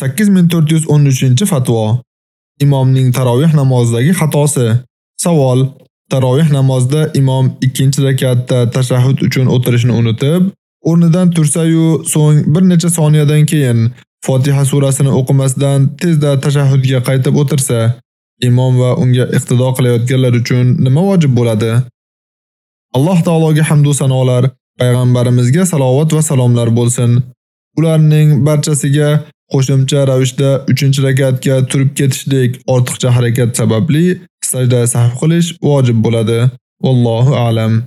8413-fatvo. Imomning tarovih namozidagi xatosi. Savol: Tarovih namozida imom 2-rakatda tashahhud uchun o'tirishni unutib, o'rnidan tursa-yu, so'ng bir necha soniyadan keyin Fotiha surasini o'qimasdan tezda tashahhudga qaytib o'tirsa, imom va unga iqtido qilayotganlar uchun nima vojib bo'ladi? Alloh taologa hamd va sanolar, payg'ambarimizga salovat va salomlar bo'lsin. Ularning barchasiga qo'shimcha ravishda 3-rakatga turib ketishlik ortiqcha harakat sababli sajda sahv qilish vojib bo'ladi. Vallohu a'lam.